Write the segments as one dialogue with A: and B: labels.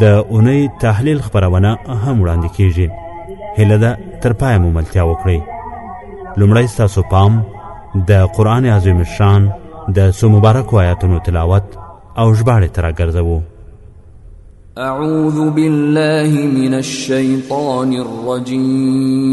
A: د اونۍ تحلیل خبرونه هم وړاندې کیږي هله ده تر پایه مو ملتیا وکړئ لومړی ستاسو پام د قرآن عظیم شان د څو مبارکو آیاتونو تلاوت او ژباړې ته راګرځوو
B: أعوذ بالله من الشيطان الرجيم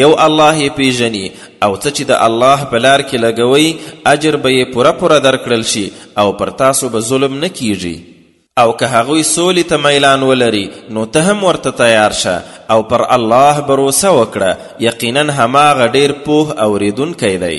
C: یو الله یې پیژني او څه چې د الله په لار کې لګوي اجر به یې پوره پوره درکړل شي او پر تاسو به ظلم نه کیږي او که هغوی سولې ته میلان ولري نو ته هم ورته تیار شه او پر الله بروسه وکړه یقینا هماغه ډیر پوه اوریدونکی دی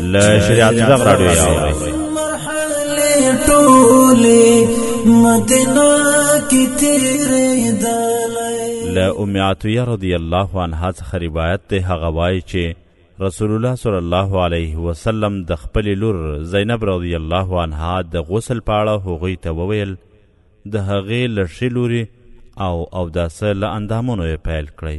A: له شریعت زغ راډیو
D: یاوي ټولې مدینه کې تیرې دلای
A: له ام عطیه رضی الله عنها څخه روایت دی هغه وایي چې رسول الله صلی الله علیه وسلم د خپل لور زینب رضی الله عنها د غسل په اړه هغوی ته وویل د هغې له ښې لوري او اوداسه له اندامونو یې پیل کړئ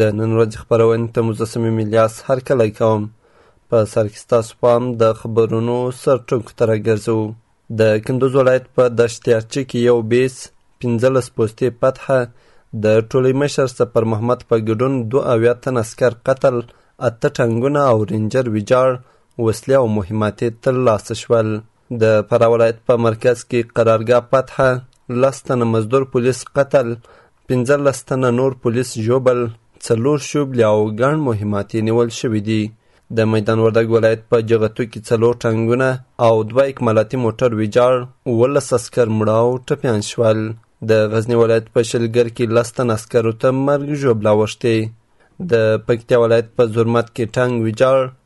A: د
E: نن ورځې خپرونې ته مجسم الیاس هرکلی کوم په سر کې ستاسو پام د خبرونو سرټکو ته راګرځوو د کندوز ولایت په دشتیارچي کې یو بیس پنځلس پوستې پتحه د ټولۍ مشر سفر محمد په ګډون دو اویا تن عسکر قتل اته ټانګونه او رینجر ویجاړ وسلې او مهماتې ترلاسه شول د فراه ولایت په مرکز کې قرارګاه فتحه لس تنه مزدور پولیس قتل پنځلس تنه نور پولیس ژوبل څلور شوبلې او ګڼ مهمات یې نیول شوي دي د میدان وردګ ولایت په جغتو کې څلور ټانګونه او دوه اکمالاتي موټر ویجاړ اوولس عسکر مړه او ټپیان شول د غزني ولایت په شلګر کې لس تن عسکرو ته مرګ ژوبله اوښتې د پکتیا ولایت په زرمت کې ټانګ ویجاړ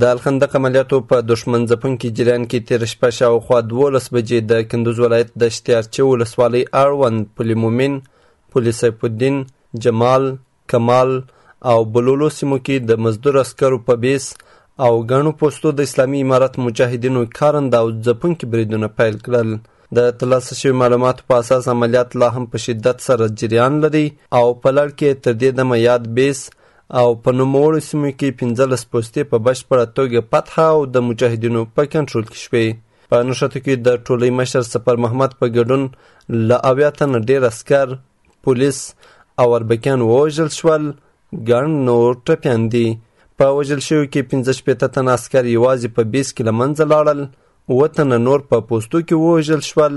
F: د
E: الخندق عملیاتو په دښمن ځپونکي جریان کې تېره شپه شاوخوا دوولس بجې د کندوز ولایت د شتیارچې ولسوالۍ اړوند پل مومن، پل سیف الدین، جمال، کمال او بلولو سیمو کې د مزدور عسکرو په بیس او ګڼو پوستو د اسلامي امارت مجاهدینو کارنده او ځپونکي بریدونه پیل کړل. د ترلاسه شوي معلوماتو په اساس عملیات لا هم په شدت سره جریان لري او په لړ کې تر دې دمه یاد بیس او په نوموړو سیمو کې پنځلس پوستې په بشپړه توګه فتح او د مجاهدینو په کنټرول کې شوې په نښتو کې د ټولۍ مشر سفر محمد په ګډون له اویا تنه ډېر عسکر پولیس او اربکیان ووژل شول ګڼ نور ټپیان دي په وژل شویو کې پنځه شپېته تنه عسکر یوازې په بیس کې له منځه لاړل اووه تنه نور په پوستو کې ووژل شول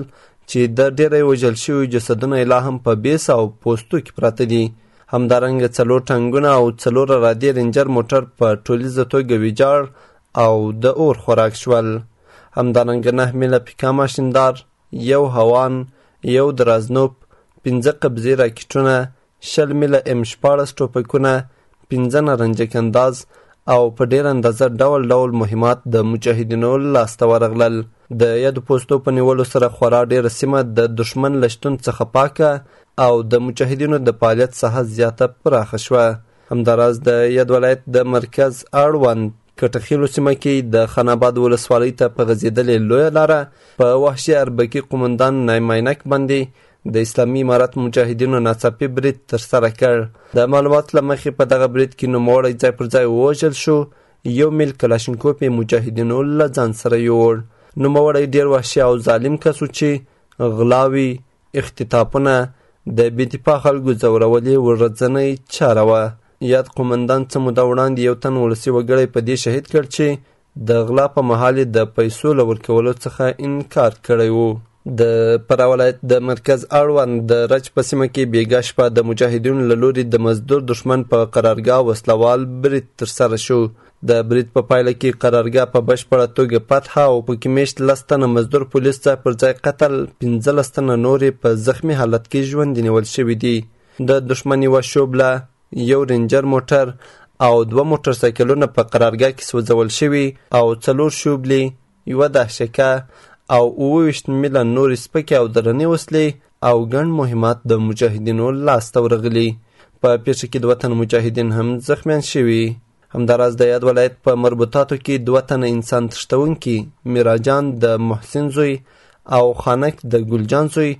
E: چې د ډېری وژل شویو جسدونه یې لا هم په بیس او پوستو کې پراته دي همدارنګه څلور ټانګونه او څلور رادې رینجر موټر په ټولیزه توګه ویجاړ او د اور خوراک شول همدارنګه نه میله پیکا ماشیندار یو هوان یو درازنوپ پنځه قبضې راکټونه شل مله ام شپاړس ټوپکونه، پنځه نارنجه کنداز او په ډېر اندازه ډول ډول مهمات د مجاهدینو له لاسته ورغلل د یادو پوستو په نیولو سره خورا ډېره سیمه د دښمن له شتون څخه پاکه او د مجاهدینو د فعالیت ساحه زیاته پراخه شوه همداراز د یاد ولایت د مرکز اړوند کټخیلو سیمه کې د خاناباد ولسوالۍ ته په غځېدلې لویه لاره په وحشي اربکي قومندان نایماینک باندې د اسلامي امارت مجاهدینو ناڅاپي برید ترسره کړ د معلوماتو له مخې په دغه برید کې نوموړی ځای پر ځای ووژل شو یو میل کلاشینکوف یې مجاهدینو له ځان سره یووړ نوموړی ډیر وحشي او ظالم کس و چې غلاوي اختطافونه د بې دفاع خلکو ځورول یې ورځنۍ چاره وه یاد قومندان څه موده وړاندې یو تن ولسي وګړی په دې شهید کړ چې د غلا په مهال یې د پیسو له ورکولو څخه انکار کړی و. د فراه ولایت د مرکز اړوند د رچ په سیمه کې بیګا شپه د مجاهدینو له لوري د مزدور دښمن په قرارګاه وسلوال برید ترسره شو د برید په پایله کې قرارګاه په بشپړه توګه فتحه او پکې میشت لس تنه مزدور پولیس ځای پر ځای قتل پنځلس تنه نور په زخمي حالت کې ژوندي نیول شوي دي د دښمن یوه شوبله یو رینجر موټر او دوه موټر سایکلونه په قرارګاه کې سوځول شوي او څلور شوبلې یوه دهشکه او اووه ویشت میله نورې سپکې او درنې وسلې او ګڼ مهمات د مجاهدینو لاسته ورغلي په پیښه کې دوه تنه مجاهدین هم زخمیان شوي همداراز د یاد ولایت په مربوطاتو کې دوه تنه انسان تښتونکي میراجان د محسن زوی او خانک د ګلجان زوی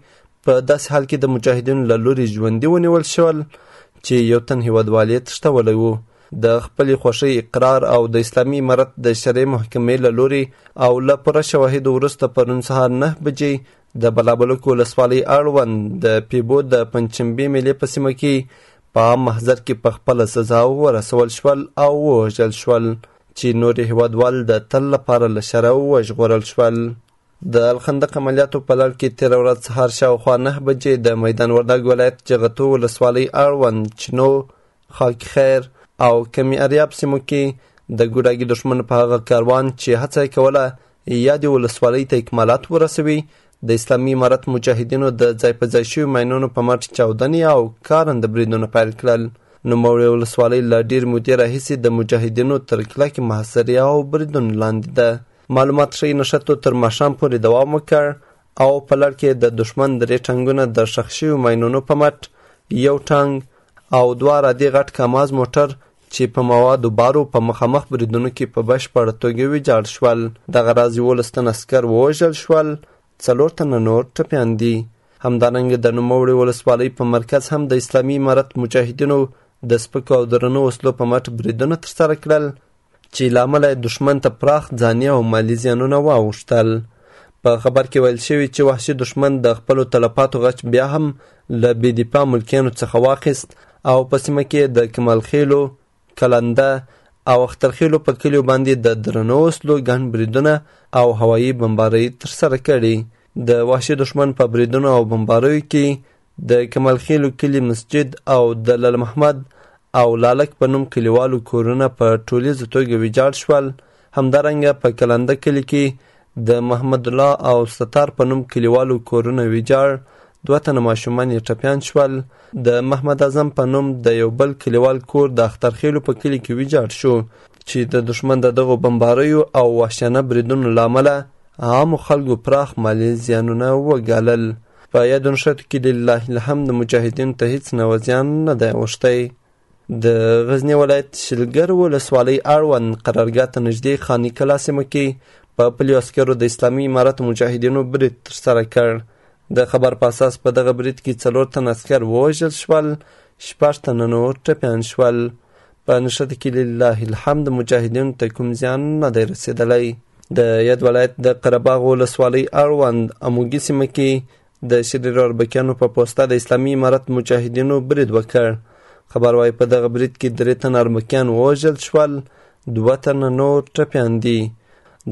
E: په داسې حال کې د مجاهدینو له لوري ژوندي ونیول شول چې یو تن هیوادوال یې تښتولی و د خپلې خوښۍ اقرار او د اسلامي امارت د شرعي محکمې له لوري او له پوره شواهدو وروسته پرون سهار نه بجې د بلابلوک ولسوالۍ اړوند د پیبو د پنجشنبې مېلې په سیمه کې په عام محضر کې په خپله سزا ورسول شول او ووژل شول چې نور هیوادوال د تل لپاره له شره وژغورل شول د الخندق عملیاتو په لړ کې تېره ورځ سهار شاوخوا نهه بجې د میدان وردګ ولایت جغتو ولسوالۍ اړوند چینو خاک خیر او کمی اریاب سیمو کې د ګوډاګي دښمن په هغه کاروان چې هڅه یې کوله یادې ولسوالۍ ته اکمالات ورسوي د اسلامي امارت مجاهدینو د ځای په ځای شوي ماینونو په مټ چاودنې او کارنده بریدونه پیل کړل نوموړې ولسوالۍ له ډېرې مودې راهیسې د مجاهدینو تر کلکې محاصرې او بریدونو لاندې ده معلومات ښيي نښتو تر ماښام پورې دوام وکړ او په لړ کې د دښمن درې ټانګونه د ښخ شویو ماینونو په مټ یو ټانګ او دوه رادې غټ کاماز موټر چې په موادو بارو په مخامخ بریدونو کې په بشپړه توګه ویجاړ شول دغه راز یولس تنه عسکر ووژل شول څلور تنه نور ټپیان دي همدارنګه د نوموړې ولسوالۍ په مرکز هم د اسلامي امارت مجاهدینو د سپکو او درنو وسلو په مټ بریدونه ترسره کړل چې له امله یې دښمن ته پراخ ځاني او مالي زیانونه واوښتل. په خبر کې ویل شوي چې وحشي دښمن د خپلو تلفاتو غچ بیا هم له بې دفاع ملکیانو څخه واخیست او په سیمه کې د کمال خېلو، کلنده او اخترخېلو په کلیو باندې د درنو وسلو ګڼ بریدونه او هوایي بمبارۍ ترسره کړي. د وحشي دښمن په بریدونو او بمباریو کې د کمال خېلو کلي مسجد او د لال محمد او لالک په نوم کلیوالو کورونه په ټولیزه توګه ویجاړ شول همدارنګه په کلنده کلي کې د محمد الله او ستار په نوم کلیوالو کورونه ویجاړ دوه تنه ماشومان یې ټپیان شول د محمد اعظم په نوم د یو بل کلیوال کور د اخترخېلو په کلي کې ویجاړ شو چې د دښمن د دغو بمباریو او وحشیانه بریدونو له امله عامو خلکو پراخ مالي زیانونه وګالل په یاد نښت کې لله الحمد مجاهدینو ته هیڅ نوع زیان نه دی اوښتی د غزنی ولایت شلګر ولسوالۍ اړوند قرارګاه ته نږدې خاني کلا سیمه کې په پلیو عسکرو د اسلامي امارت مجاهدینو برید ترسره کړ د خبر په اساس په دغه برید کې څلور تن عسکر ووژل شول شپږ تنه نور ټپیان شول په نښته کې لله الحمد مجاهدینو ته کوم زیان نه دی رسېدلی د یاد ولایت د قره باغ ولسوالۍ اړوند اموګي سیمه کې د شریر اربکیانو په پوسته د اسلامي امارت مجاهدینو برید وکړ خبر وايي په دغه برید کې درې تنه اربکیان ووژل شول دوه تنه نور ټپیان دي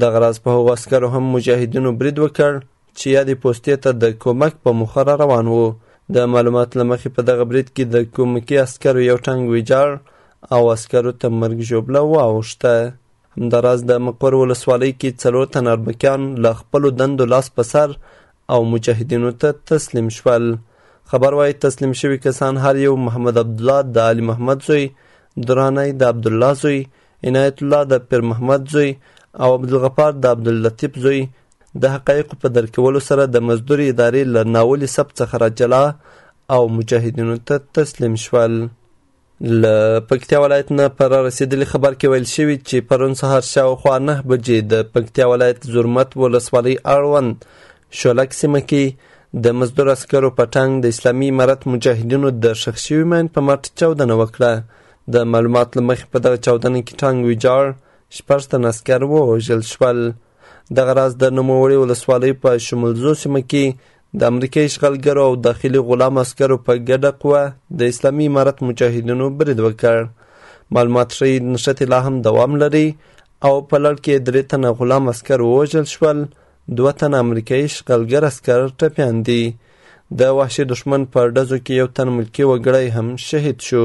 E: دغه راز په هغو عسکرو هم مجاهدینو برید وکړ چې یادې پوستې ته د کومک په موخه را روان وو د معلومات له مخې په دغه برید کې د کومکي عسکرو یو ټانګ ویجاړ او عسکرو ته مرګ ژوبله واوښته همداراز د مقر ولسوالۍ کې څلور تن اربکیان له خپلو دندو لاس په سر او مجاهدینو ته تسلیم شول خبر وايي تسلیم شوي کسان هر یو محمد عبدالله د علي محمد زوی درانی د عبدالله زوی عنایت الله د پیر محمد زوی او عبدالغفار د عبداللطیف زوی د حقایقو په درک کولو سره د مزدور ادارې له ناولي سب څخه راجلا او مجاهدینو ته تسلیم شول له پکتیا ولایت نه پر رسیدلی خبر کې ویل شوي چې پرون سهار شاوخوا نه بجې د پکتیا ولایت زرمت ولسوالۍ اړوند شولک سیمه کې د مزدور عسکرو په ټانګ د اسلامي امارت مجاهدینو د ښخ شوي ماین په مټ چاودنه وکړه د معلومات له مخې په دغه چاودنه کې ټانګ ویجاړ شپږ تن عسکر ووژل شول دغه راز د نوموړې ولسوالۍ په شمولزو سیمه کې د امریکې اشغالګرو او داخلي غلام عسکرو په ګډه قوه د اسلامي امارت مجاهدینو برید وکړ معلومات ښیي نښتې لا هم دوام لري او په لړ کې درې تنه غلام عسکر ووژل شول دوه تنه امریکایي اشغالګر عسکر ټپیان دي د وحشي دښمن په ډزو کې یو تن ملکي وګړی هم شهید شو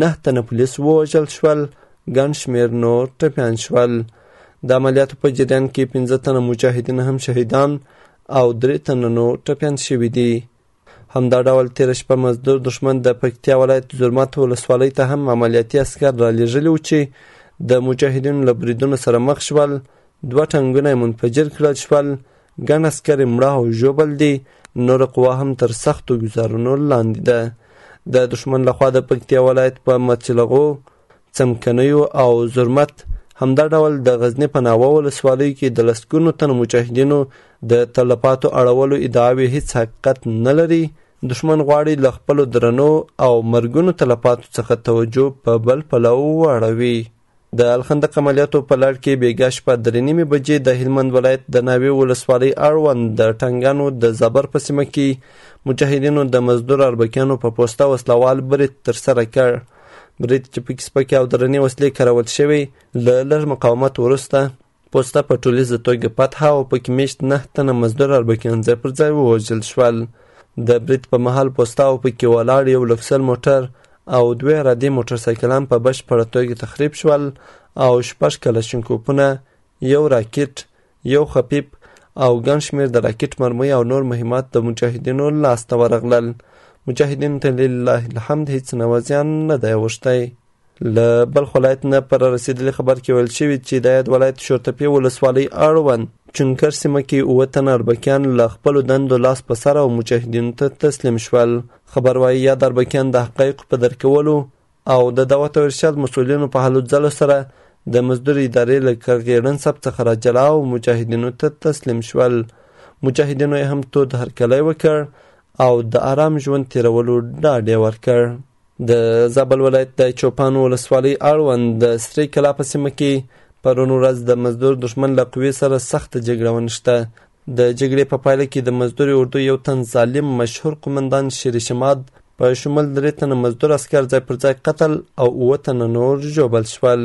E: نهه تنه پولیس ووژل شول، ګڼ شمېر نور ټپیان شول. د عملیاتو په جریان کې پنځه تنه مجاهدین هم شهیدان او درې تنه نور ټپیان شوي دي. همدا ډول تېره شپه مزدور دښمن د پکتیا ولایت زرمت ولسوالۍ ته هم عملیاتي عسکر رالیږلي وو چې د مجاهدینو له بریدونو سره مخ شول دوه ټانګونه یې منفجر کړل شول ګڼ عسکر یې مړه او ژوبل دي، نوره قوا هم تر سختو ګوزارونو لاندې ده. د دښمن لخوا د پکتیا ولایت په مچلغو، څمکنیو او زرمت همدا ډول د غزني په ناوه ولسوالیو کې د لسګونو تنو مجاهدینو د تلفاتو اړولو ادعاوې هیڅ حقیقت نه لري، دښمن غواړي له خپلو درنو او مرګونو تلفاتو څخه توجه په بل پلو واړوي. د الخندق عملیاتو په لړ کې بیګا شپه درې نیمې بجې د هلمند ولایت د ناوې ولسوالۍ اړوند د ټنګانو د زابر په سیمه کې مجاهدینو د مزدور اربکیانو په پوسته وسلوال برید ترسره کړ برید چې پکې سپکې او درنې وسلې کارول شوې له لږ مقاومت وروسته پوسته په ټولیزه توګه فتح او پکې میشت نه تنه مزدور اربکیان ځای پر ځای ووژل شول د برید په مهال پوسته او پکې ولاړ یو لکسل موټر او دوه عرادي موټرسایکلان په بشپړه توګه تخریب شول او شپږ کلشنکوپونه یو راکټ یو خفیف او ګڼ شمېر د راکټ مرمۍ او نور مهمات د مجاهدینو لاسته ورغلل مجاهدینو ته لله الحمد هیڅ نوازیان نه دی اوښتی له بلخ ولایت نه پر رسیدلی خبر کې ویل شوي چې د یاد ولایت شورتپې ولسوالۍ اړوند چونکر سیمه کې اووه تنه اربکیان له خپلو دندو لاس په سر او مجاهدینو ته تسلیم شول خبر وايي یاد اربکیان د حقایقو په درک کولو او د دعوت او ارشاد مسؤلینو په هلو ځلو سره د مزدور ادارې له کرغېړن سب څخه راجلا او مجاهدینو ته تسلیم شول مجاهدینو یې هم تود هرکلی وکړ او د آرام ژوند تیرولو ډاډ یې ورکړ د زابل ولایت د چوپان ولسوالۍ اړوند د سرې کلا په سیمه کې پرون ورځ د مزدور دښمن له قوې سره سخته جګړه ونښته د جګړې په پایله کې د مزدوري اردو یو تن ظالم مشهور قومندان شیر شماد په شمول درې تنه مزدور عسکر ځای پر ځای قتل او اووه تنه نور ژوبل شول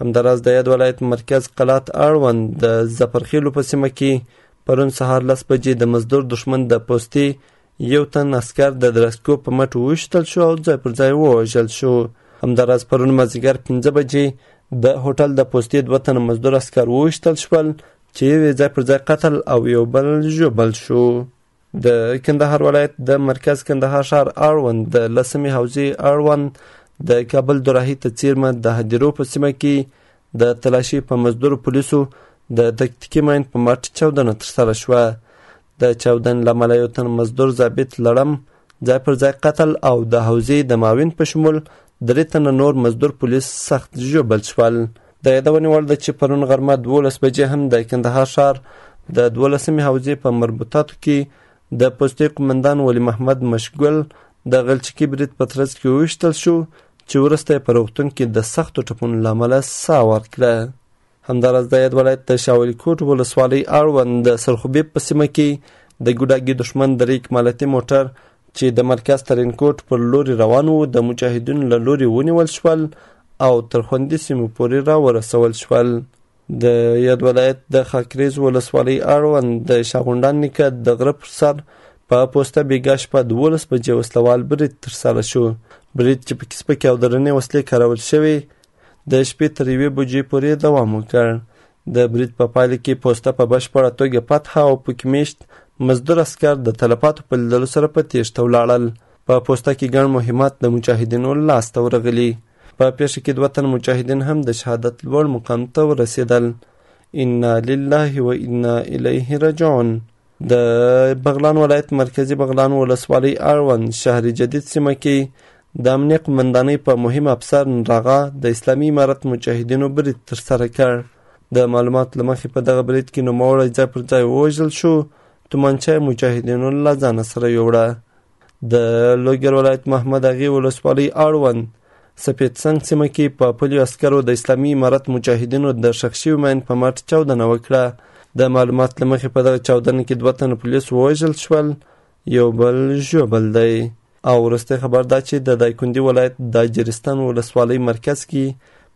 E: همداراز د یاد ولایت مرکز قلات اړوند د زپرخیلو په سیمه کې پرون سهار لس بجې د مزدور دښمن د پوستې یو تن عسکر د درسکو په مټ وویشتل شو او ځای پر ځای ووژل شو همداراز پرون مازیګر پنځه بجې د هوټل د پوستې دوه تنه مزدور عسکر وویشتل شول چې یو یې ځای پر ځای قتل او یو بل ژوبل شو د کندهار ولایت د مرکز کندهار ښار اړوند د لسمې حوزې اړوند د کابل دوراهي ته څیرمه د هدیرو په سیمه کې د تلاشي په مزدور پولیسو د تکتیکي ماین په مټ چاودنه ترسره شوه د چاودنې له امله یو تن مزدور ضابط لړم ځای پر ځای قتل او د حوزې د معاون په شمول درې تنه نور مزدور پولیس سخت ژوبل شول د یادونې وړ ده چې پرون غرمه دولس بجې هم د کندهار ښار د دولسمې حوزې په مربوطاتو کې د پوستې قومندان ولی محمد مشګل د غلچکي برید په ترڅ کې وویشتل شو چې وروسته یې په روغتون کې د سختو ټپونو له امله ساه ورکړه همداراز د یاد ولایت د شاولی کوټ ولسوالۍ اړوند د سرخوبیب په سیمه کې د ګوډاګي دښمن درې اکمالاتي موټر چې د مرکز ترینکوټ پر لوري روان وو د مجاهدینو له لوري ونیول شول او تر خوندي سیمو پورې راورسول شول د یاد ولایت د خاکریز ولسوالۍ اړوند د شاغونډان نیکه د غره پر سر په پوسته بیګا شپه دولس بجې وسلوال برید ترسره شو برید چې پکې سپکې او درنې وسلې کارول شوې د شپې تر یوې بجې پورې دوام وکړ د برید په پایل کې پوسته په بشپړه توګه فتح او پکې میشت مزدور اسکر د تلفاتو په لیدلو سره په تیښته ولاړل په پوسته کې ګڼ مهمات د مجاهدینو لاس ته ورغلي په پیښه کې دوه تن مجاهدین هم د شهادت لوړ مقام ته ورسېدل انا لله و انا الیه رجعون د بغلان ولایت مرکزی بغلان ولسوالۍ اړوند شهر جدید سیمه کې د امنیه قومندانۍ په مهم افسر نراغا د اسلامي امارت مجاهدینو برید ترسره کړ د معلوماتو له مخې په دغه برید کې نوموړی ځای پر ځای ووژل شو تومانچه یې مجاهدینو له ځانه سره یووړه د لوګر ولایت محمد اغې ولسوالۍ اړوند سپید سنګ سیمه کې په پلیو عسکرو د اسلامي امارت مجاهدینو د ښخ شوي ماین په مټ چاودنه وکړه د معلومات له مخې په دغه چاودنه کې دوه تنه پولیس ووژل شول یو بل ژوبل دی او وروستی خبر دا چې د دایکندي ولایت د اجرستان ولسوالۍ مرکز کې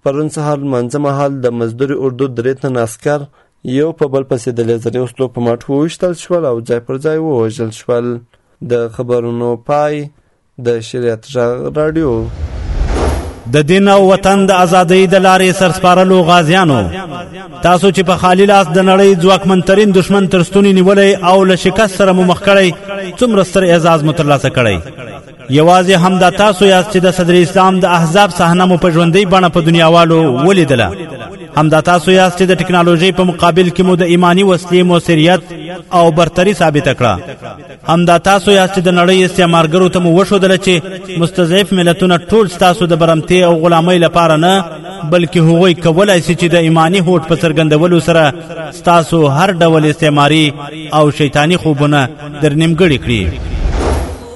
E: پرون سهار لمانځه مهال د مزدوري اردو درې تنه عسکر یو په بل پسې د لیزري وسلو په مټ وویشتل شول او ځای پر ځای ووژل شول د خبرونو پای د شریعت غږ راډیو
A: د دین او وطن د ازادۍ د لارې سرسپارلو غازیانو تاسو چې په خالی لاس د نړۍ ځواکمنترین دشمن تر ستوني نیولی او له شکست سره مو مخ کړی څومره ستر اعزاز مو ترلاسه کړی یوازې همدا تاسو یاست چې د صدر اسلام د احزاب صحنه مو په ژوندۍ بڼه په دنیاوالو ولیدله همدا تاسو یاست چې د ټکنالوژي په مقابل کې مو د ایمانی وسلې موثریت او برتری ثابت کړه همدا تاسو یاست چې د نړۍ استعمارګرو ته مو وښودل چې مستضعف ملتونه ټول تاسو د برمتي او غلامۍ لپاره نه بلکې هغوی کولای شي چې د ایمانی هوټ په څرګندولو سره تاسو هر ډول استعماري او شیطانی خوبونه در نیمګړي کړي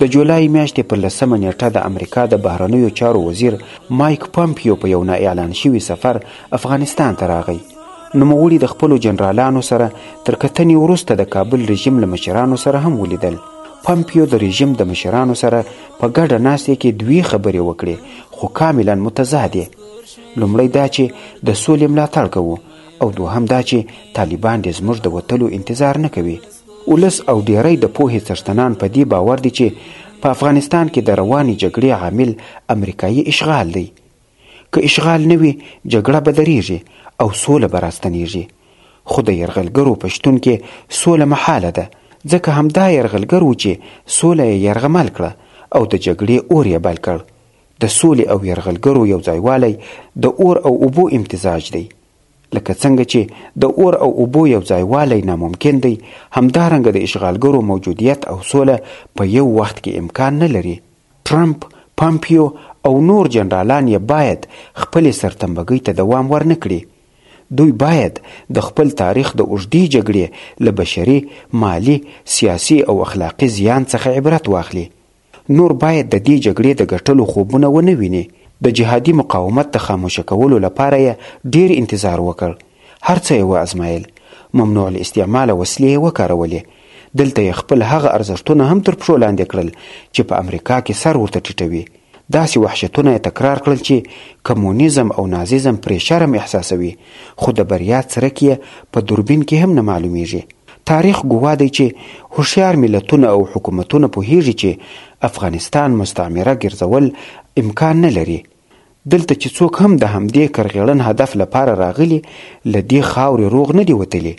G: د
H: جولای میاشتې پر لسمه نېټه د امریکا د بهرنیو چارو وزیر مایک پمپیو په یو نا اعلان شوي سفر افغانستان ته راغی. نوموړي د خپلو جنرالانو سره تر کتنې وروسته د کابل رژیم له مشرانو سره هم ولیدل. پمپیو د رژیم د مشرانو سره په ګډه ناستې کې دوې خبرې وکړې خو کاملا متضادې. لومړی دا چې د سولې ملاتړ کوو او دوهم دا چې طالبان دې زموږ د وتلو انتظار نه کوي. ولس او ډیری د پوهې څښتنان په دې باور دي چې په افغانستان کې د روانې جګړې عامل امریکايي اشغال دی. که اشغال نه وي، جګړه به درېږي او سوله به راستنېږي. خو د یرغلګرو په شتون کې سوله محاله ده، ځکه همدا یرغلګر وو چې سوله یې یرغمل کړه او د جګړې اور یې بل کړ. د سولې او یرغلګرو یوځایوالی د اور او اوبو امتزاج دی. لکه څنګه چې د اور او اوبو یو ځایوالی ناممکن دی، همدارنګه د اشغالګرو موجودیت او سوله په یو وخت کې امکان نه لري. ټرمپ، پامپیو او نور جنرالان یې باید خپلې سرتمبګۍ ته دوام ورنه کړي. دوی باید د خپل تاریخ د اوږدې جګړې له بشري، مالي، سیاسي او اخلاقي زیان څخه عبرت واخلي. نور باید د دې جګړې د ګټلو خوبونه ونه ویني، د جهادي مقاومت د خاموشه کولو لپاره یې ډېر انتظار وکړ، هر څه یې وازمایل، ممنوع الاستعماله وسلې یې وکارولې، دلته یې خپل هغه ارزښتونه هم تر پښو لاندې کړل چې په امریکا کې سر ورته ټیټوي، داسې وحشتونه یې تکرار کړل چې کمونیزم او نازیزم پرې شرم احساسوي، خو د بریا څرک یې په دوربین کې هم نه معلومېږي. تاریخ ګواه دی چې هوښیار ملتونه او حکومتونه پوهیږي چې افغانستان مستعمره ګرځول امکان نه لري. دلته چې څوک هم د همدې کرغیړن هدف لپاره راغلي له دې خاورې روغ نه دي وتلي.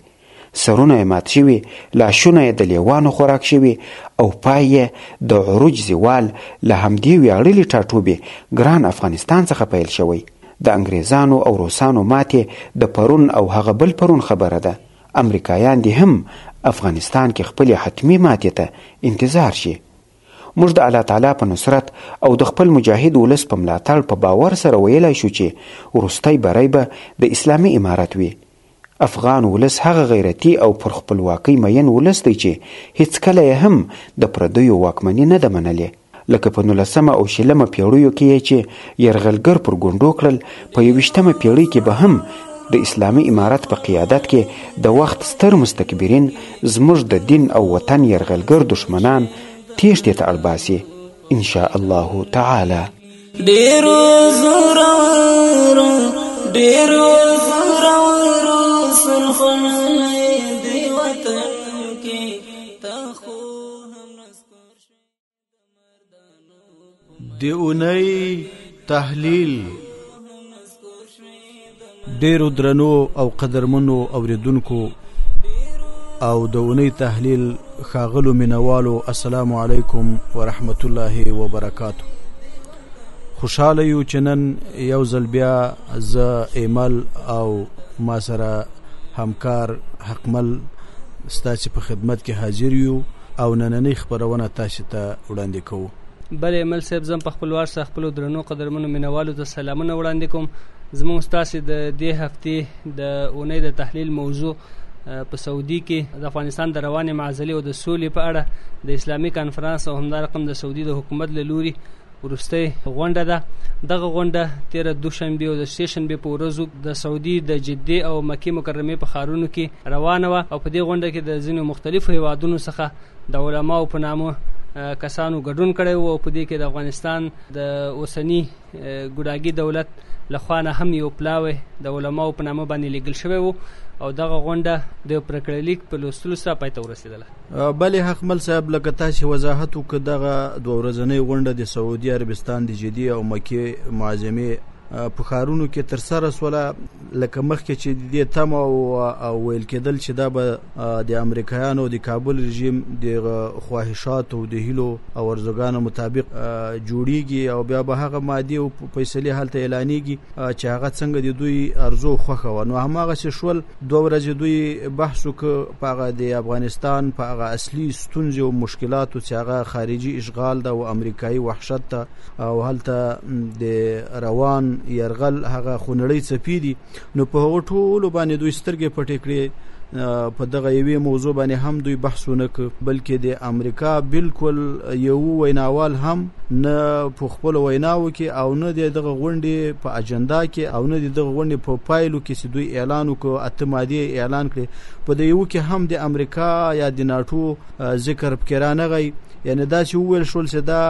H: سرونه یې مات شوي، لاشونه یې د لیوانو خوراک شوي او پای یې د عروج زوال له همدې ویاړلي ټاټوبي ګران افغانستان څخه پیل شوی. د انګریزانو او روسانو ماتې د پرون او هغه بل پرون خبره ده. امریکایان دې هم افغانستان کې خپلې حتمي ماتې ته انتظار شي. موږ د الله تعالی په نصرت او د خپل مجاهد ولس په ملاتړ په باور سره ویلای شو چې وروستی بری به د اسلامي امارت وي. افغان ولس هغه غیرتي او پر خپلواکۍ مین ولس دی چې هېڅکله یې هم د پردیو واکمني نه ده منلې. لکه په نولسمه او شلمه پیړیو کې یې چې یرغلګر پر ګونډو کړل په یوویشتمه پیړۍ کې به هم د اسلامي امارت په قیادت کې د وخت ستر مستکبرین زموږ د دین او وطن یرغلګر دښمنان تیښتې ته اړباسي ان شاء الله تعالی
G: ډیرو زورورو ډیرو زورورو سلخنه
I: د اونۍ تحلیل ډیرو درنو او قدرمنو اوریدونکو او د اونۍ تحلیل خاغلو مینوالو السلام علیکم ورحمت الله وبرکاتو خوشاله یو چې نن یو ځل بیا زه ایمل او ما سره همکار حقمل ستاسو په خدمت کې حاضر یو او نننۍ خپرونه تاسې ته وړاندې کوو.
J: بله ایمل صاحب زه هم په خپل وار سره خپلو درنو قدرمنو مینوالو ته سلامونه وړاندې کوم زمونږ ستاسې د دې هفتې د اونۍ د تحلیل موضوع په سعودي کې د افغانستان د روانې معضلې او د سولې په اړه د اسلامي کانفرنس او همدا رقم د سعودي د حکومت له لوري وروستۍ غونډه ده دغه غونډه تیر دوشنبه او د سه شنبه په ورځو د سعودي د جدي او مکه مکرمه په خارونو کې روانه و او په دې غونډه کې د ځینو مختلفو هیوادونو څخه د علماو په نامه کسانو ګډون کړی وو او په دې کې د افغانستان د اوسنی ګډاګي دولت لخوا نه هم یو پلاوی د علماو په نامه باندې لیږل شوی وو او دغه غونډه د پرکړه لیک په لوستلو سره پای ته ورسېدله
I: بله حقمل صاحب لکه تاسو وضاحت وکړ دغه دوه ورځنۍ غونډه د سعودي عربستان د جدي او مکه معظمه په خارونو کې تر سره سوله لکه مخکې چې د دې تم او ویل کېدل چې دا به د امریکایانو د کابل رژیم د خواهشاتو د هیلو او ارزوګانو مطابق جوړیږي او بیا به هغه مادي او پیسلې حالت اعلانېږي چې هغه څنګه د دوی ارزو خوخه و نو هماغه شول دوه ورځې دوی بحث وکړ په هغه د افغانستان په هغه اصلي ستونزې او مشکلاتو چې هغه خارجي اشغال ده او امریکایي وحشت ده او هلته د روان يرغل هغه خونړۍ څپې دي نو په هغو ټولو باندې دوی سترګې پټې کړې په دغه یوې موضوع باندې هم دوی بحث ونک بلکې د امریکا بالکل یو ویناوال هم نه په خپل ویناو کې او نه دغه غونډې په اجندا کې او نه دغه غونډې په پایلو کې دوی اعلان وکړو اته مادي اعلان کړي په دې یو کې هم د امریکا یا د ناتو ذکر پکې را نه غي یعنی دا چې وویل شول چې دا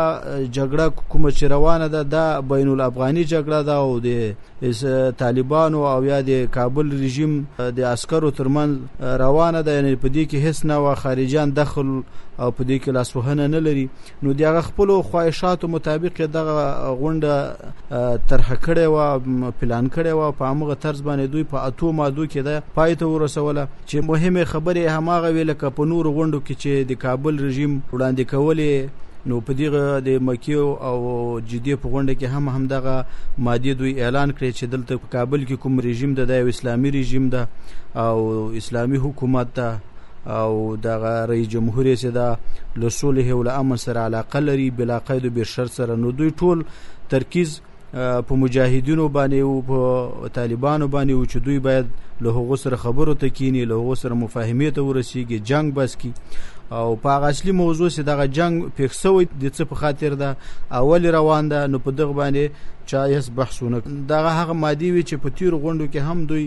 I: جګړه کومه چې روانه ده دا بین الافغاني جګړه ده او د طالبانو او یا د کابل رژیم د عسکرو ترمن روانه ده یعنی په دې کې هیڅ نه خارجيان دخل او په دې کې لاسوهنه نه لري نو د هغه خپل خواهشاتو مطابق دغه غونډه طرح کړې و پلان کړې و په هغه طرز باندې دوی په اتو مادو کې ده پای ته ورسوله چې مهمه خبره هماغه ویل ک په نور غونډو کې چې د کابل رژیم وړاندې کولې نو په دغه د مکی او جدي په غونډه کې هم هم دغه ماده دوی اعلان کړي چې دلته په کابل کې کوم رژیم ده د اسلامي رژیم ده او اسلامي حکومت ده او دغه رئیس جمهور یې چې دا له صلح او له امن سره علاقه لري بلا قید او بشر سره نو دوی ټول ترکیز په مجاهدینو باندې او په طالبانو باندې او چې دوی باید له هغو سره خبرو ته کینی له هغو سره مفاهمه ته ورسیږي جنگ بس کی او په اصلي موضوع سي دغه جنگ پیښ سوی د څه په خاطر ده اول روان ده نو په دغه باندې چا یې بحثونه دغه هغه مادي وی چې په تیر غونډو کې هم دوی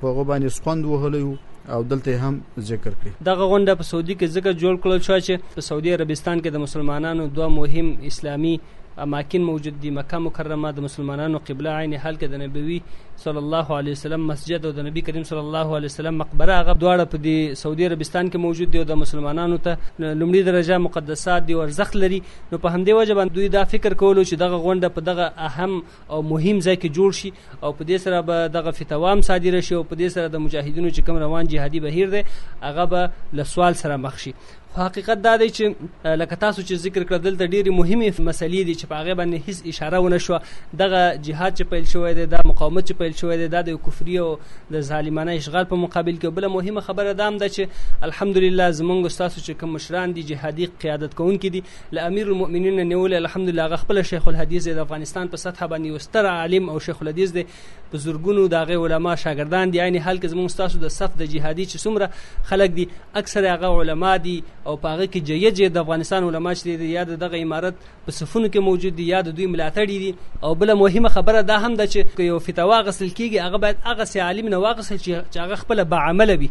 I: په هغه باندې سخوند وهلی وو او دلته هم ذکر کړي
J: دغه غونډه په سعودي کې ځکه جوړ کړل شو چې په سعودي عربستان کې د مسلمانانو دوه مهم اسلامي اماکن موجود دي مکه مکرمه د مسلمانانو قبله عین حال کې د نبوي صلی الله علیه وسلم مسجد او د نبی کریم صلی الله علیه وسلم مقبره هغه دواړه په دې سعودي عربستان کې موجود دي او د مسلمانانو ته لومړي درجه مقدسات دي او ارزښت لري نو په همدې وجه باندې دوی دا فکر کولو چې دغه غونډه په دغه اهم او مهم ځای کې جوړ شي او په دې سره به دغه فتوا هم صادره شي او په دې سره د مجاهدینو چې کوم روان جهادي بهیر دی هغه به له سوال سره مخ شي خو حقیقت دا دی چې لکه تاسو چې ذکر کړل دلته ډېری مهمې مسلې دي چې په هغه باندې هیڅ اشاره ونه شو دغه جهاد چې پیل شوی دی دا مقاومت چې پیل شوی دی دا د کفري او د ظالمانه اشغال په مقابل کې بل مهمه خبره دا هم ده چې الحمدلله زمونږ تاسو چې کوم مشران دي جهادي قیادت کوونکي دي له امیر المؤمنین نه نیولې الحمدلله هغه خپله شیخ الحدیث دی د افغانستان په سطحه باندې یو ستر عالم او شیخ الحدیث دی په زرګونو د هغې علما شاګردان دي عین حال کې زموږ ستاسو د صف د جهادي چې څومره خلک دي اکثره هغه علما دي او په هغه کې جیه جیه د افغانستان علما چې دي یا د دغه امارت په صفونو کې موجود دي یا د دوی ملاتړي دي او بل مهمه خبره دا هم ده چې یو فتوا غسل کیږي هغه باید هغه سي عالم نه واغسل چې هغه خپل به عمل وي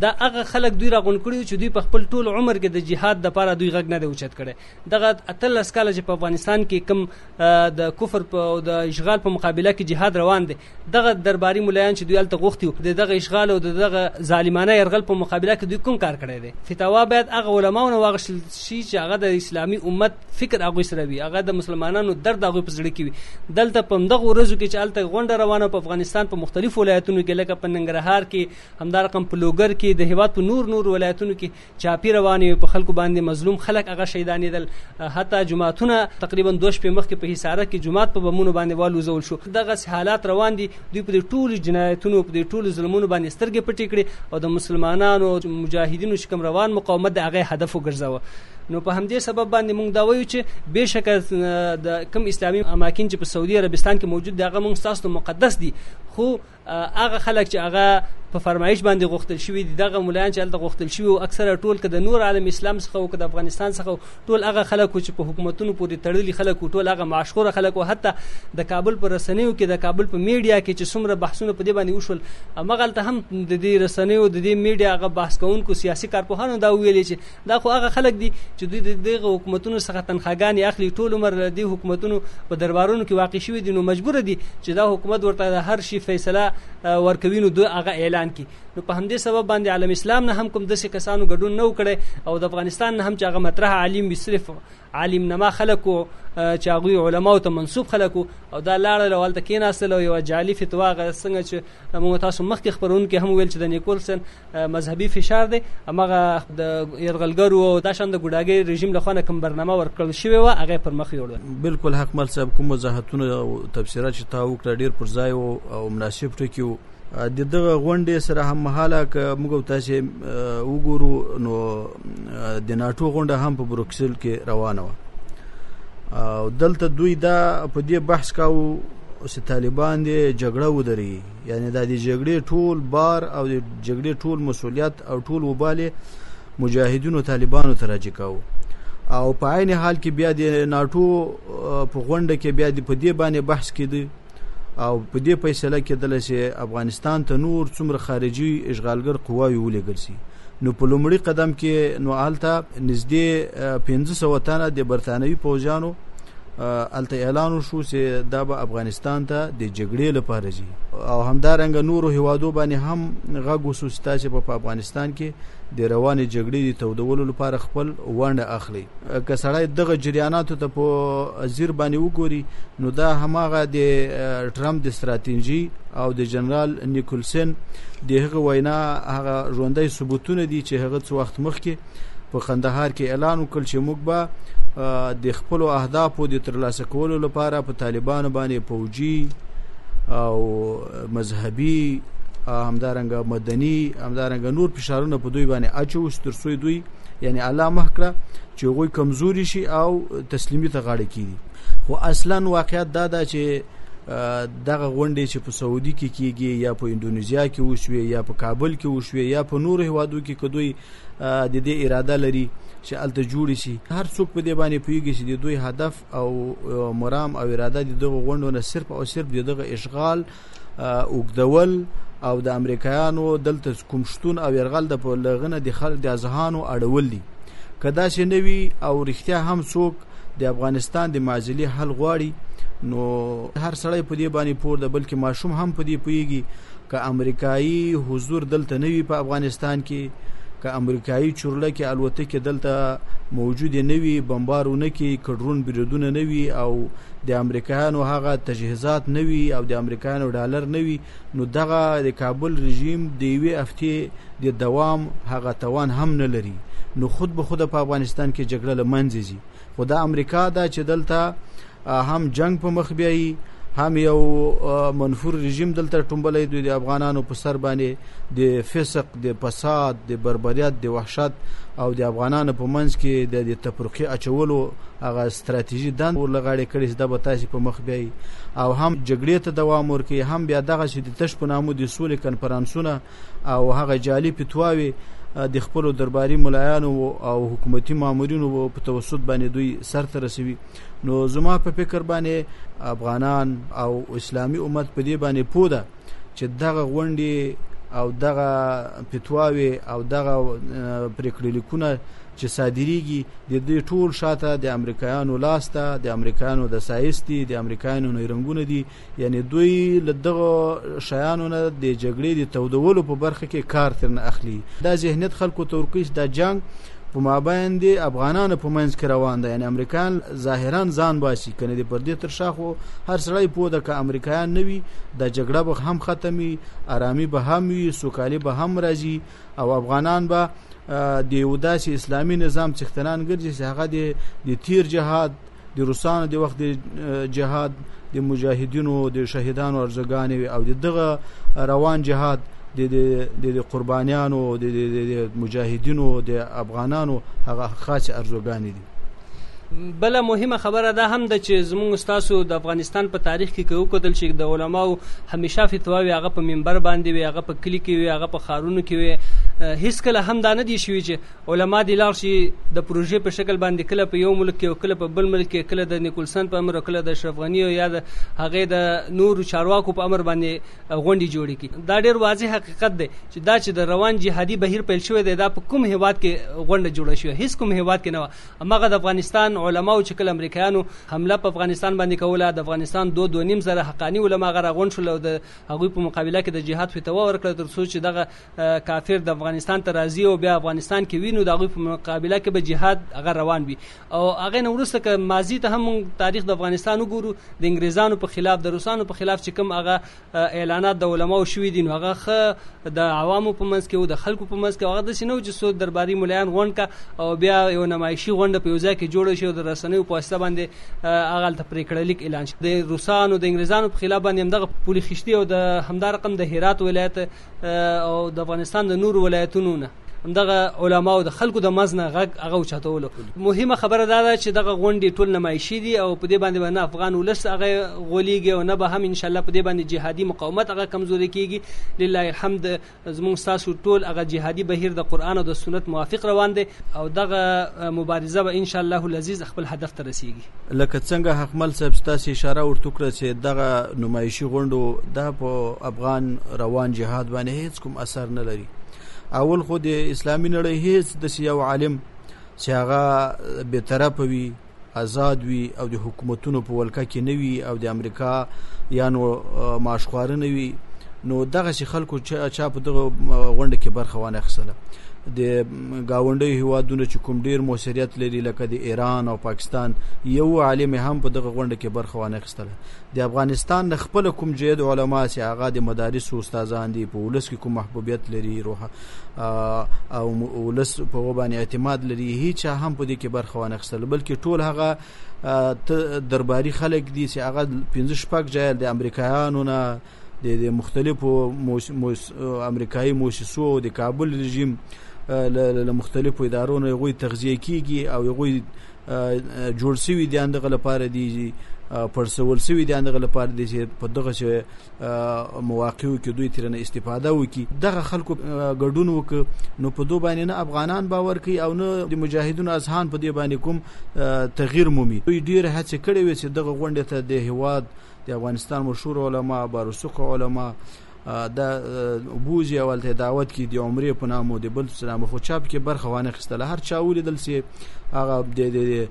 J: دا هغه خلک دوی راغون کړی چې دوی په خپل ټول عمر کې د جهاد د لپاره دوی غږ نه دی اوچت کړي دغه اتلس کال چې په افغانستان کې کم د کفر او د اشغال په مقابله کې جهاد روان دی دغه درباري ملایان چې دوی هلته غوښتي وو د دغه اشغال او د دغه ظالمانه یرغل په مقابله کې دوی کوم کار کړی دی فتوا باید هغه علماو نه واغشل شي چې هغه د اسلامي امت فکر هغوی سره وي هغه د مسلمانانو درد هغوی په زړه کې وي دلته په همدغه ورځو کې چې هلته غونډه روانه په افغانستان په مختلفو ولایتونو کې لکه په ننګرهار کې همدا رقم په لوګر کې د هیواد په نور نور ولایتونو کې چاپی روانې وې په خلکو باندې مظلوم خلک هغه شهیدانېدل حتی جماعتونه تقریبا دوه شپې مخکې په حصاره کې جماعت په بمونو باندې والوزول شو دغه حالات روان دي دوی په دې ټولو جنایتونو په دې ټولو ظلمونو باندې سترګې پټې کړې او د مسلمانانو مجاهدینو چې کوم روان مقاومت د هغه هدف وګرځاوه نو په همدې سبب باندې موږ دا وایو چې بهشکه د کم اسلامي اماکن چې په سعودي عربستان کې موجود دغه موږ تاسو مقدس دي خو هغه خلک چې هغه په فرمایش باندې غوښتل شوی دي دغه مولایان چې هلته غوښتل شوی او اکثره ټول کده نور عالم اسلام څخه او کده افغانستان څخه ټول هغه خلک چې په حکومتونو پورې تړلي خلک ټول هغه معاشخوره خلک او حتی د کابل پر رسنیو کې د کابل په میډیا کې چې څومره بحثونه په دې باندې وشول مغلته هم د دې رسنیو د دې میډیا هغه بحث کوونکو سیاسي کارپوهانو دا ویلي چې دا خو هغه خلک دي چې دوی د دغه حکومتونو څخه تنخواګانې اخلي ټول عمر د دې حکومتونو په دربارونو کې واقع شوي دي نو مجبور دي چې دا حکومت ورته د هر شي فیصله ورکوي نو دوی هغه اعلان کړي نو په همدې سبب باندې عالم اسلام نه هم کوم داسې کسانو ګډون نه وکړي او د افغانستان نه هم چې هغه مطرح عالم وي صرف عالم نما خلکو چې هغوی علماو ته منسوب خلکو او دا لاړل او هلته کېناستل او یوه جعلي فتوا هغه څنګه چې موږ تاسو مخکې خپرونو کې هم ویل چې د نیکولسن مذهبي فشار دی هماغه د یرغلګرو او دا شان د ګوډاګي رژیم له خوا کوم برنامه ورکړل شوې وه هغه پر مخ یوړل
I: بالکل حق مل صاحب کوم وضاحتونه او تفسیرات چې تا وکړه ډېر پر ځای او مناسب ټکي د دغه غونډې سره هم مهاله که موږ تاسو وګورو نو د ناتو غونډه هم په بروکسل کې روانه و او دلته دوی دا په دې بحث کاوه چې طالبان دې جګړه ودري یعنی دا د جګړې ټول بار او د جګړې ټول مسولیت او ټول وباله مجاهدینو طالبانو ته راجع کاوه او په عین حال کې بیا د ناتو په غونډه کې بیا د په دې باندې بحث کېده او په دې فیصله کېدله چې افغانستان ته نور څومره خارجي اشغالګر قواوې ولېږل شي نو په لومړي قدم کې نو هلته نږدې پنځه سوه تنه د برتانوي پوځیانو هلته اعلان وشو چې دا به افغانستان ته د جګړې لپاره ځي او همدارنګه نورو هیوادو باندې هم غږ وشو چې تاسې په افغانستان کې د روانې جګړې د تودولو لپاره خپل ونډه اخلئ که سړی دغه جریاناتو ته په ځیر باندې وګوري نو دا هماغه د ټرمپ د ستراتیژي او د جنرال نیکولسن د هغه وینا هغه ژوندۍ ثبوتونه دي چې هغه څو وخت مخکې په قندهار کې اعلان وکړ چې موږ به د خپل اهدافو د ترلاسه کولو لپاره په طالبانو باندې پوجي او مذهبي همدارنګه مدني همدارنګه نور فشارونه په دوی باندې اچو ترڅو دوی یعنی الله مهکړه چې هغه کمزوري شي او تسلیمي ته غاړه کیږي خو اصلا واقعیت دا ده چې دغه غونډې چې په سعودي کې کیږي یا په انډونیزیا کې وشوي یا په کابل کې وشوي یا په نورو هوادو کې کدوې د دې اراده لري چې الته جوړ شي هر څوک په دې باندې پیږي چې د دوی هدف او مرام او اراده د دغه غونډو نه صرف او صرف د دغه اشغال اوګدول او د امریکایانو دلته کوم شتون او يرغل د لغنه د خلک د ازهانو اړول دي کدا چې نوي او رښتیا هم څوک د افغانستان د معزلی حل غواړي نو هر سړی په دې باندې پور ده بلکې ماشوم هم په دې پویږي ک امریکایي حضور دلته نوي په افغانستان کې ک امریکایي چورله کې الوتکه دلته موجود نوي بمبارونه کې کډرون بریدونه نوي او د امریکایانو هغه تجهیزات نه وي او د امریکایانو ډالر نه وي نو دغه د کابل رژیم د یوې هفتې د دوام هغه توان هم نه لري نو خود به خود په افغانستان کې جګړه له منځه ځي خو دا امریکا ده چې دلته هم جنگ په مخ بیایي هم یو منفور رژیم دلته ټومبلې دوی د افغانانو په سر باندې د فسق د فساد، د بربریت، د وحشت او د افغانانو په منځ کې د د تفرقې اچولو هغه ستراتیژي دند ورلغاړې کړي چې دا به تاسو په مخ بیایي او هم جګړې ته دوام ورکړي هم بیا دغه چې د تش په نامو د سولې کنفرانسونه او هغه جعلي فتواوې د خپل درباري ملایانو او حکومتي مامورینو په توسط باندې دوی سرته رسوي نو زما په فکر باندې افغانان او اسلامي امت په دې باندې پوده چې دغه غونډې او دغه پتواوې او دغه پریکړې لیکونه چې صادریږي د دې ټول شاته د امریکایانو لاسته د امریکایانو د سایستي د امریکایانو نه رنگونه دي یعنی دوی له دغه شیانو نه د جګړې د تودولو په برخه کې کار ترنه اخلي دا ذهنیت خلکو تورکیش دا جنگ په مابین دی افغانانو په منځ کې روان دی یعنی امریکایان ظاهرا ځان باسي کنه دی پر دې تر شاخو هر سړی پوه ده که امریکایان نه وي د جګړه به هم ختمي آرامي به هم وي سوکالي به هم راځي او افغانان به د یو داسې اسلامي نظام څښتنان ګرځي چې هغه د تیر جهاد د روسانو د وخت د جهاد د مجاهدینو د شهیدانو ارزګانې او د دغه روان جهاد د د د قربانیانو د د مجاهدینو د افغانانو هغه خاصه ارزګانې دي
J: بل مهمه خبره ده هم د چې زموږ استادو د افغانستان په تاریخ کې کو کتل شي د علماو همیشه فتواوی هغه په منبر باندې وي هغه په کلی کې وي هغه په خارونو کې وي هیڅ کله هم دا نه دي شوی چې علما دې لاړ شي، د پروژې په شکل باندې کله په یو ملک کې او کله په بل ملک کې، کله د نیکولسن په امر او کله د اشرف غني او یا د هغې د نورو چارواکو په امر باندې غونډې جوړې کړي. دا ډېر واضح حقیقت دی چې دا چې د روان جهادي بهیر پیل شوی دی، دا په کوم هېواد کې غونډه جوړه شوې؟ هېڅ کوم هېواد کې نه وه. هماغه د افغانستان علماو چې کله امریکایانو حمله په افغانستان باندې کوله، د افغانستان دوه دوه نیم زره حقاني علما هغه راغونډ شول او د هغوی په مقابله کې د جهاد فتوا ورکړه تر څو چې دغه کافر د افغانستان ته راځي او بیا افغانستان کې وینو د غوی په مقابله کې به جهاد هغه روان وي او هغه نو ورسته ک ماضی ته هم تاریخ د افغانستان وګورو د انګریزانو په خلاف د روسانو په خلاف چې کوم هغه اعلانات د علماو شوې دي نو هغه خ د عوامو په منځ کې او د خلکو په منځ کې هغه د سينو چې سو درباري مليان غونډ کا او بیا یو نمایشي غونډه په یو ځای کې جوړ شي او د رسنیو په واسطه باندې هغه ته پریکړه لیک اعلان شي د روسانو د انګریزانو په خلاف باندې هم دغه پولی خشتي او د همدار رقم د هرات ولایت او د افغانستان د نورو ولایتونو نه دغه علما او د خلکو د مزنه غږ هغه چتولو مهمه خبره دا ده چې دغه غونډې ټول نمایشي دي او په دې باندې باندې افغان ولس هغه غولېږي او نه به هم ان شاء الله په دې باندې جهادي مقاومت هغه کمزوري کیږي لله الحمد زموږ تاسو ټول هغه جهادي بهیر د قران او د سنت موافق روان دي او دغه مبارزه به ان شاء الله العزیز خپل هدف ته رسیږي
I: لکه څنګه حقمل صاحب ستاسو اشاره ورته کړه چې دغه نمایشي غونډو د په افغان روان جهاد باندې هیڅ کوم اثر نه لري اول خو د اسلامي نړۍ هیڅ د یو عالم چې هغه به طرف وي آزاد وي او د حکومتونو په ولکه کې نه وي او د امریکا یا نو ماشخوار نه وي نو دغه خلکو چا په دغه غونډه کې برخه وانه خسله د ګاونډیو هېوادونه چې کوم ډېر موثریت لري لکه د ایران او پاکستان یو عالم هم په دغه غونډه کې برخه وانه خستله د افغانستان نه خپل کوم جید علما چې هغه د مدارس او استادان دي په ولس کې کوم محبوبیت لري روح او ولس په وبانې اعتماد لري هیڅ هم په دې کې برخه وانه خستله بلکې ټول هغه درباري خلک دي چې هغه 15 شپږ جایل د امریکایانو نه د د مختلفو موس موس امریکایي موسسو او د کابل رژیم له مختلفو ادارو نه غوي تغذیه کیږي او غوي جوړ شوی دی اندغه لپاره دی پرسول شوی دی اندغه لپاره دی چې په دغه شی مواقعو کې دوی ترنه استفاده وکي دغه خلکو ګډون وک نو په دوه باندې نه افغانان باور کوي او نه د مجاهدونو اذهان په دې باندې کوم تغییر مومي دوی ډیر هڅه کړې وي چې دغه غونډه ته د هواد د افغانستان مشهور علما بارسوق علما د بوزي اول ته دعوت کی د عمره په نامو د بل سلام خو چاپ کې برخه وانه خستله هر چا ولیدل سي هغه د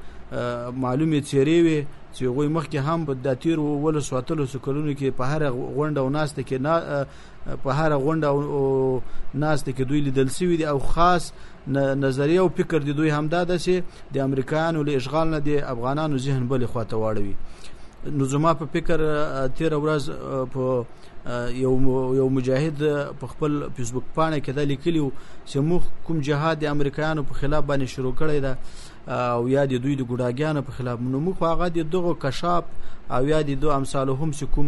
I: معلومه چیرې وي چې غوي مخکې هم د تیر ول سواتلو سکلونو کې په هر غونډه او ناشته کې نه په هر غونډه او ناست کې دوی لیدل سوي دي او خاص نظریه او فکر دي دوی همدا ده چې د امریکایانو له اشغال نه د افغانانو ذهن بلې خواته واړوي نو زما په فکر تیر ورځ په یو یو مجاهد په خپل فیسبوک پاڼه کې دا لیکلی چې موږ کوم جهاد د امریکایانو په خلاف باندې شروع کړی دا او یا د دوی د ګډاګیانو په خلاف نو موږ هغه د دغه کشاپ او یا د دوه امثال هم چې کوم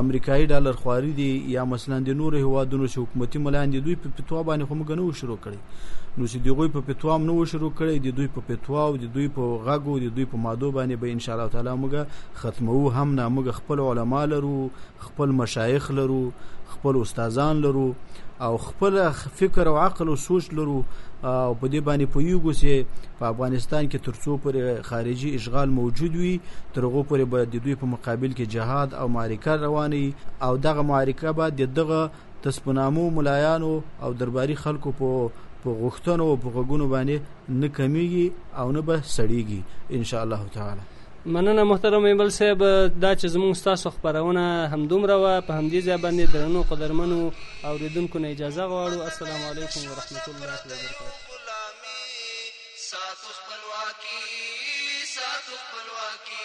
I: امریکایي ډالر خواري دي یا مثلا د نور هوادونو چې حکومتي ملان دي دوی په پتوا باندې خو موږ نه شروع کړي نو چې دوی په پتوا هم نه شروع کړي د دوی په پتوا او د دوی په غږو د دوی په مادو باندې به ان شاء الله تعالی موږ ختمو هم نه موږ خپل علما لرو خپل مشایخ لرو خپل استادان لرو او خپل فکر او عقل او سوچ لرو او په دې باندې پویګو سي په افغانستان کې ترڅو پر خارجي اشغال موجود وي ترغو پر به د دوی په مقابل کې جهاد او معرکه رواني او دغه معرکه به دغه تسپنامو ملایانو او درباري خلکو په په غوښتنو او په غوګونو باندې نه کمیږي او نه به سړیږي ان شاء الله تعالی
J: مننه محترم ایمل صاحب دا چې زموږ ستاسو خبرونه همدومره وه په همدې ځای باندې درنو قدرمنو اوریدونکو نه اجازه غواړو السلام علیکم ورحمت الله وبرکاته
K: ساتو خپلواکي ساتو خپلواکي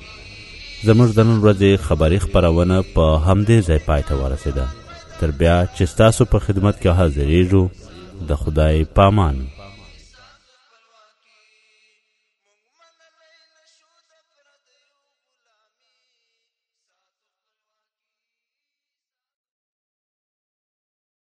L: زموږ د نن ورځې خبري خپرونه په همدې ځای پای ته ورسېده تر بیا چې ستاسو په خدمت کې حاضرېږو د خدای پامان